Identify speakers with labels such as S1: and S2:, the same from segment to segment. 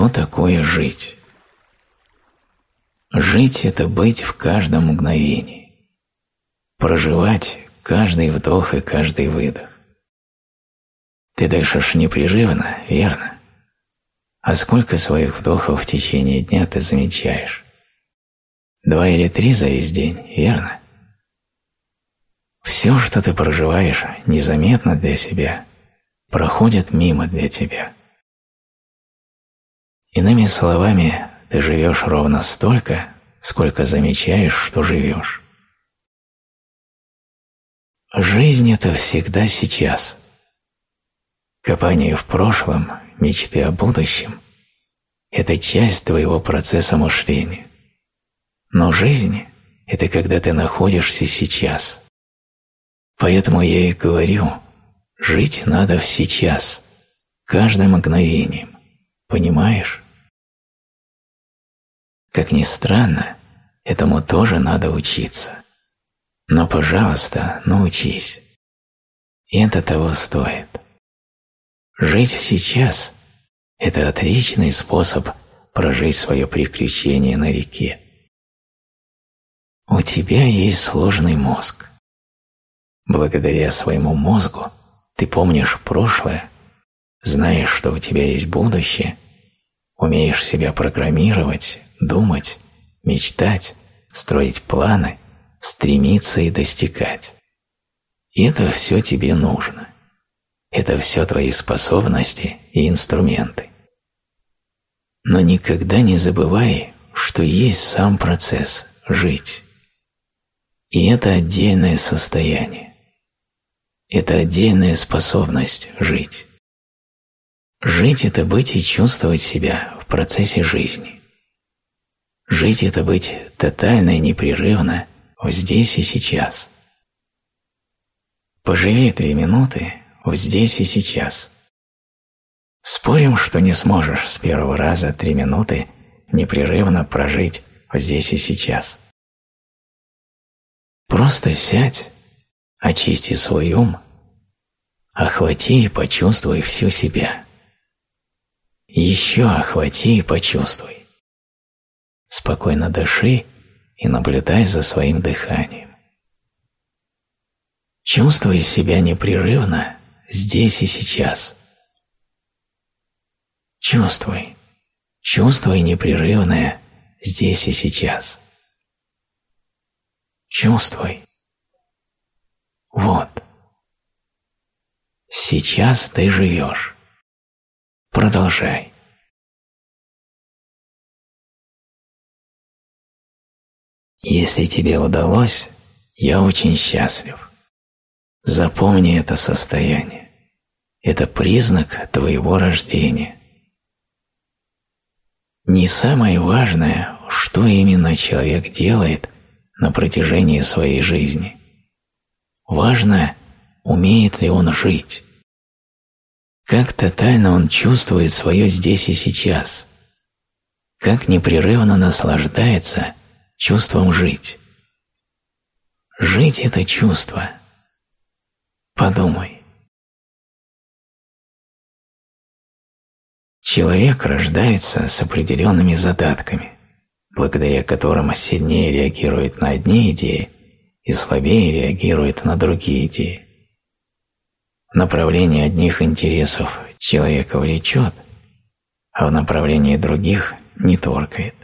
S1: что такое жить? Жить – это быть в каждом мгновении. Проживать каждый вдох и каждый выдох. Ты дышишь непрерывно, верно? А сколько своих вдохов в течение дня ты замечаешь? Два или три за весь день, верно? Все, что ты проживаешь незаметно для себя, проходит мимо для тебя. Иными словами, ты живешь ровно столько, сколько замечаешь, что живешь. Жизнь – это всегда сейчас. Копание в прошлом, мечты о будущем – это часть твоего процесса мышления. Но жизнь – это когда ты находишься сейчас. Поэтому я и говорю, жить надо в сейчас, каждым мгновением. Понимаешь? Как ни странно, этому тоже надо учиться. Но, пожалуйста, научись. И это того стоит. Жить сейчас – это отличный способ прожить свое приключение на реке. У тебя есть сложный мозг. Благодаря своему мозгу ты помнишь прошлое, знаешь, что у тебя есть будущее, умеешь себя программировать, думать, мечтать, строить планы – стремиться и достигать. И это все тебе нужно. Это все твои способности и инструменты. Но никогда не забывай, что есть сам процесс – жить. И это отдельное состояние. Это отдельная способность жить. Жить – это быть и чувствовать себя в процессе жизни. Жить – это быть тотально и непрерывно в здесь и сейчас. Поживи три минуты в здесь и сейчас. Спорим, что не сможешь с первого раза три минуты непрерывно прожить в здесь и сейчас. Просто сядь, очисти свой ум, охвати и почувствуй всю себя. Еще охвати и почувствуй. Спокойно дыши и наблюдай за своим дыханием. Чувствуй себя непрерывно здесь и сейчас. Чувствуй, чувствуй непрерывное здесь и сейчас. Чувствуй. Вот. Сейчас ты живешь. Продолжай. Если тебе удалось, я очень счастлив. Запомни это состояние. Это признак твоего рождения. Не самое важное, что именно человек делает на протяжении своей жизни. Важно, умеет ли он жить. Как тотально он чувствует свое здесь и сейчас. Как непрерывно наслаждается чувством жить. Жить – это чувство. Подумай. Человек рождается с определенными задатками, благодаря которым сильнее реагирует на одни идеи и слабее реагирует на другие идеи. Направление одних интересов человека влечет, а в направлении других не торкает.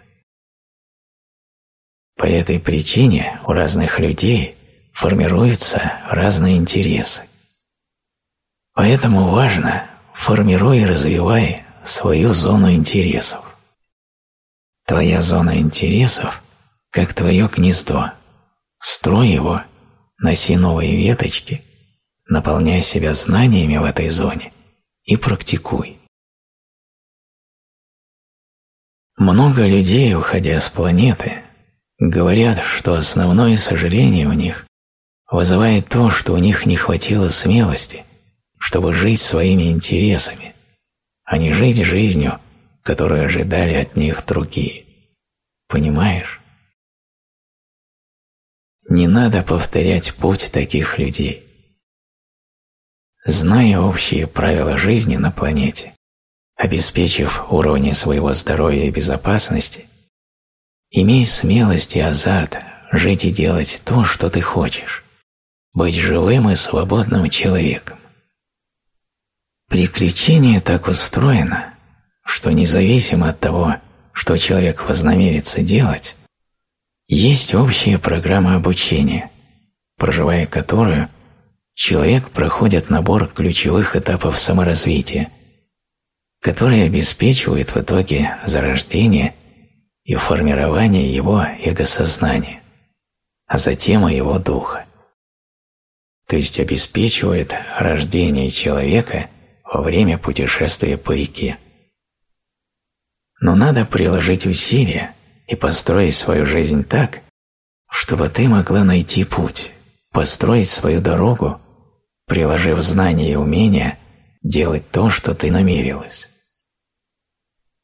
S1: По этой причине у разных людей формируются разные интересы. Поэтому важно формируй и развивай свою зону интересов. Твоя зона интересов – как твое гнездо. Строй его, носи новые веточки, наполняй себя знаниями в этой зоне и практикуй. Много людей, уходя с планеты, Говорят, что основное сожаление у них вызывает то, что у них не хватило смелости, чтобы жить своими интересами, а не жить жизнью, которую ожидали от них другие. Понимаешь? Не надо повторять путь таких людей. Зная общие правила жизни на планете, обеспечив уровни своего здоровья и безопасности, имей смелость и азарт жить и делать то, что ты хочешь, быть живым и свободным человеком. Приключение так устроено, что независимо от того, что человек вознамерится делать, есть общая программа обучения, проживая которую человек проходит набор ключевых этапов саморазвития, которые обеспечивают в итоге зарождение и формирование его эго-сознания, а затем и его духа. То есть обеспечивает рождение человека во время путешествия по реке. Но надо приложить усилия и построить свою жизнь так, чтобы ты могла найти путь, построить свою дорогу, приложив знания и умения делать то, что ты намерилась.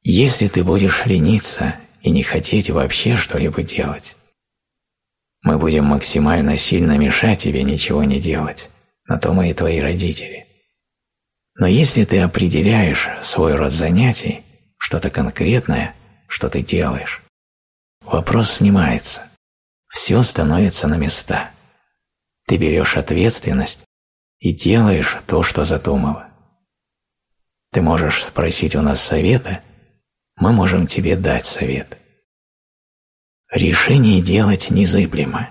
S1: Если ты будешь лениться и не хотеть вообще что-либо делать, мы будем максимально сильно мешать тебе ничего не делать, на то мы и твои родители. Но если ты определяешь свой род занятий, что-то конкретное, что ты делаешь, вопрос снимается, все становится на места. Ты берешь ответственность и делаешь то, что задумала. Ты можешь спросить у нас совета, мы можем тебе дать совет. Решение делать незыблемо.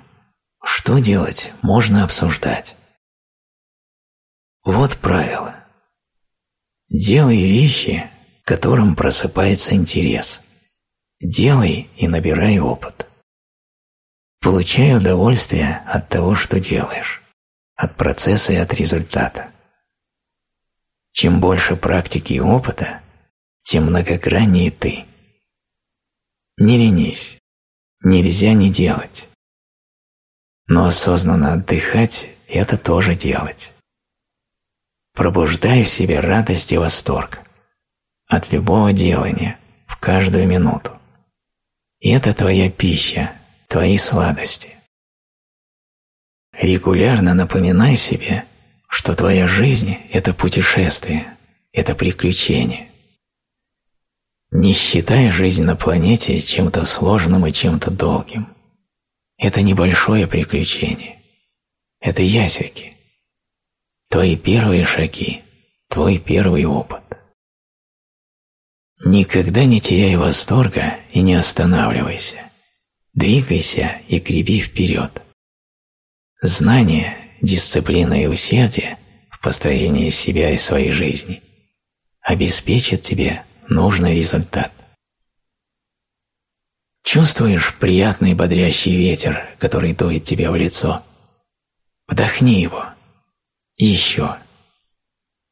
S1: Что делать, можно обсуждать. Вот правило. Делай вещи, которым просыпается интерес. Делай и набирай опыт. Получай удовольствие от того, что делаешь, от процесса и от результата. Чем больше практики и опыта, тем многограннее ты. Не ленись, нельзя не делать. Но осознанно отдыхать – это тоже делать. Пробуждай в себе радость и восторг от любого делания в каждую минуту. И это твоя пища, твои сладости. Регулярно напоминай себе, что твоя жизнь – это путешествие, это приключение. Не считай жизнь на планете чем-то сложным и чем-то долгим. Это небольшое приключение. Это ясики. Твои первые шаги, твой первый опыт. Никогда не теряй восторга и не останавливайся. Двигайся и греби вперед. Знание, дисциплина и усердие в построении себя и своей жизни обеспечат тебе нужный результат. Чувствуешь приятный бодрящий ветер, который дует тебе в лицо? Вдохни его. Еще.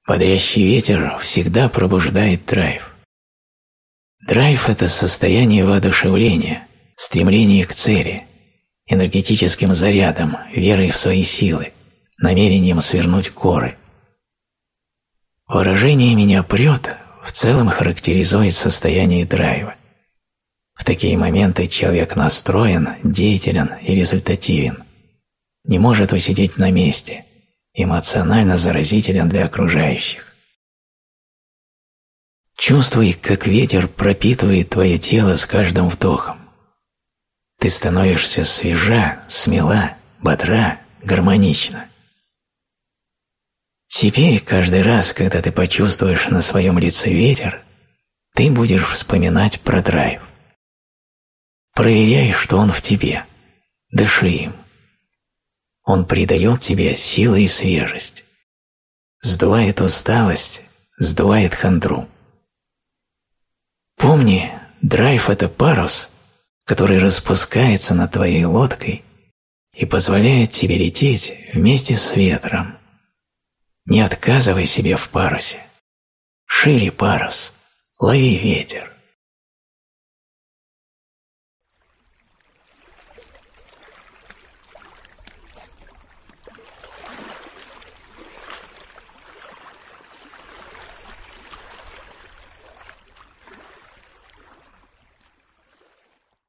S1: Бодрящий ветер всегда пробуждает драйв. Драйв – это состояние воодушевления, стремление к цели, энергетическим зарядом, верой в свои силы, намерением свернуть горы. Выражение «меня прет» в целом характеризует состояние драйва. В такие моменты человек настроен, деятелен и результативен. Не может усидеть на месте, эмоционально заразителен для окружающих. Чувствуй, как ветер пропитывает твое тело с каждым вдохом. Ты становишься свежа, смела, бодра, гармонична. Теперь каждый раз, когда ты почувствуешь на своем лице ветер, ты будешь вспоминать про драйв. Проверяй, что он в тебе. Дыши им. Он придает тебе силы и свежесть. Сдувает усталость, сдувает хандру. Помни, драйв – это парус, который распускается над твоей лодкой и позволяет тебе лететь вместе с ветром. Не отказывай себе в парусе. Шире парус, лови ветер.